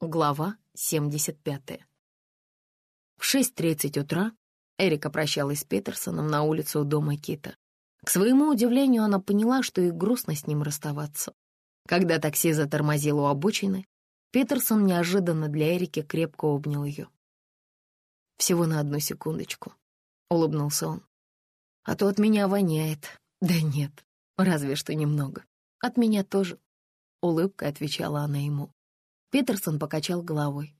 Глава 75. В 6.30 утра Эрика прощалась с Петерсоном на улице у дома Кита. К своему удивлению, она поняла, что ей грустно с ним расставаться. Когда такси затормозило у обочины, Петерсон неожиданно для Эрики крепко обнял ее. «Всего на одну секундочку», — улыбнулся он. «А то от меня воняет. Да нет, разве что немного. От меня тоже», — улыбкой отвечала она ему. Питерсон покачал головой.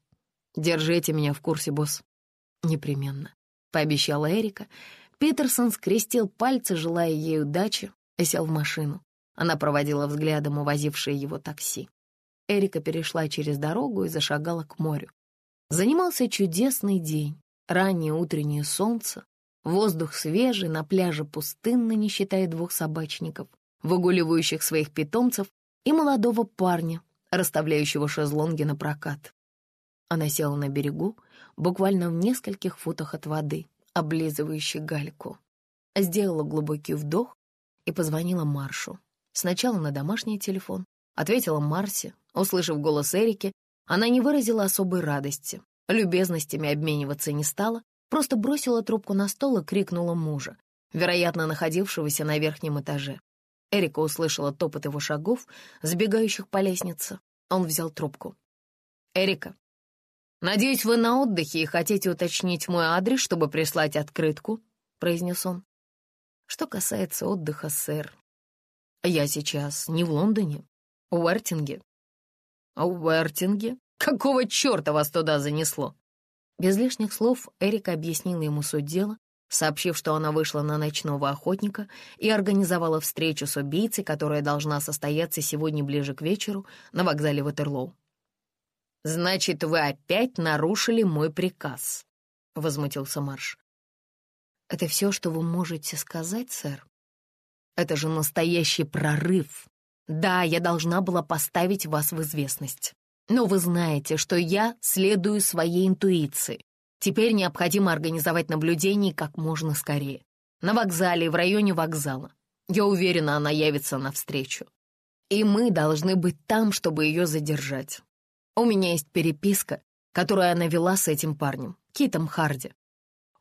«Держите меня в курсе, босс». «Непременно», — пообещала Эрика. Питерсон скрестил пальцы, желая ей удачи, и сел в машину. Она проводила взглядом увозившее его такси. Эрика перешла через дорогу и зашагала к морю. Занимался чудесный день, раннее утреннее солнце, воздух свежий, на пляже пустынно, не считая двух собачников, выгуливающих своих питомцев, и молодого парня, расставляющего шезлонги на прокат. Она села на берегу, буквально в нескольких футах от воды, облизывающей гальку. Сделала глубокий вдох и позвонила Маршу. Сначала на домашний телефон, ответила Марсе. Услышав голос Эрики, она не выразила особой радости. Любезностями обмениваться не стала, просто бросила трубку на стол и крикнула мужа, вероятно, находившегося на верхнем этаже. Эрика услышала топот его шагов, сбегающих по лестнице. Он взял трубку. «Эрика, надеюсь, вы на отдыхе и хотите уточнить мой адрес, чтобы прислать открытку?» — произнес он. «Что касается отдыха, сэр, я сейчас не в Лондоне, в Уэртинге». «А в Уэртинге? Какого черта вас туда занесло?» Без лишних слов Эрика объяснила ему суть дела, сообщив, что она вышла на ночного охотника и организовала встречу с убийцей, которая должна состояться сегодня ближе к вечеру на вокзале Ватерлоу. «Значит, вы опять нарушили мой приказ», — возмутился Марш. «Это все, что вы можете сказать, сэр? Это же настоящий прорыв. Да, я должна была поставить вас в известность. Но вы знаете, что я следую своей интуиции. Теперь необходимо организовать наблюдение как можно скорее. На вокзале в районе вокзала. Я уверена, она явится навстречу. И мы должны быть там, чтобы ее задержать. У меня есть переписка, которую она вела с этим парнем, Китом Харди.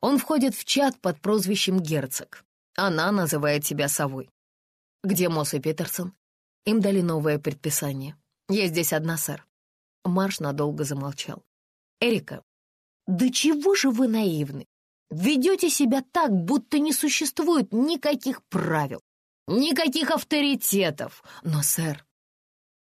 Он входит в чат под прозвищем Герцог. Она называет себя совой. Где Мосс и Питерсон? Им дали новое предписание. Я здесь одна, сэр. Марш надолго замолчал. «Эрика, да чего же вы наивны? Ведете себя так, будто не существует никаких правил, никаких авторитетов. Но, сэр,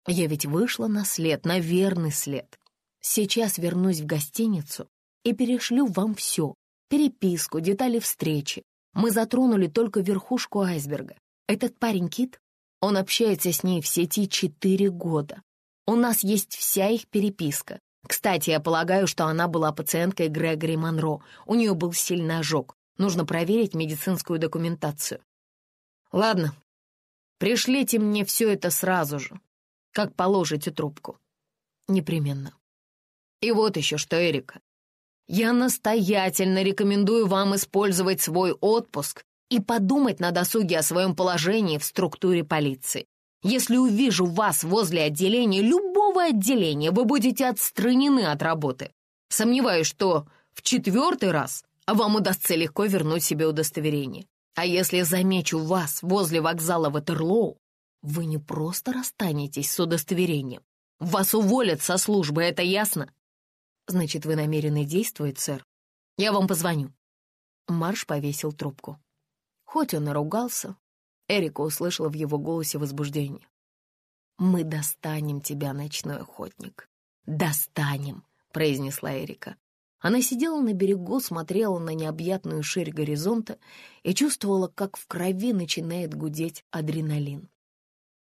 я ведь вышла на след, на верный след. Сейчас вернусь в гостиницу и перешлю вам все. Переписку, детали встречи. Мы затронули только верхушку айсберга. Этот парень Кит, он общается с ней в сети четыре года. У нас есть вся их переписка. Кстати, я полагаю, что она была пациенткой Грегори Монро. У нее был сильный ожог. Нужно проверить медицинскую документацию. Ладно, пришлите мне все это сразу же. Как положите трубку. Непременно. И вот еще что, Эрика. Я настоятельно рекомендую вам использовать свой отпуск и подумать на досуге о своем положении в структуре полиции. Если увижу вас возле отделения, любого отделения, вы будете отстранены от работы. Сомневаюсь, что в четвертый раз вам удастся легко вернуть себе удостоверение. А если замечу вас возле вокзала Ватерлоу, вы не просто расстанетесь с удостоверением. Вас уволят со службы, это ясно? Значит, вы намерены действовать, сэр? Я вам позвоню. Марш повесил трубку. Хоть он и ругался, Эрика услышала в его голосе возбуждение. «Мы достанем тебя, ночной охотник. Достанем!» — произнесла Эрика. Она сидела на берегу, смотрела на необъятную ширь горизонта и чувствовала, как в крови начинает гудеть адреналин.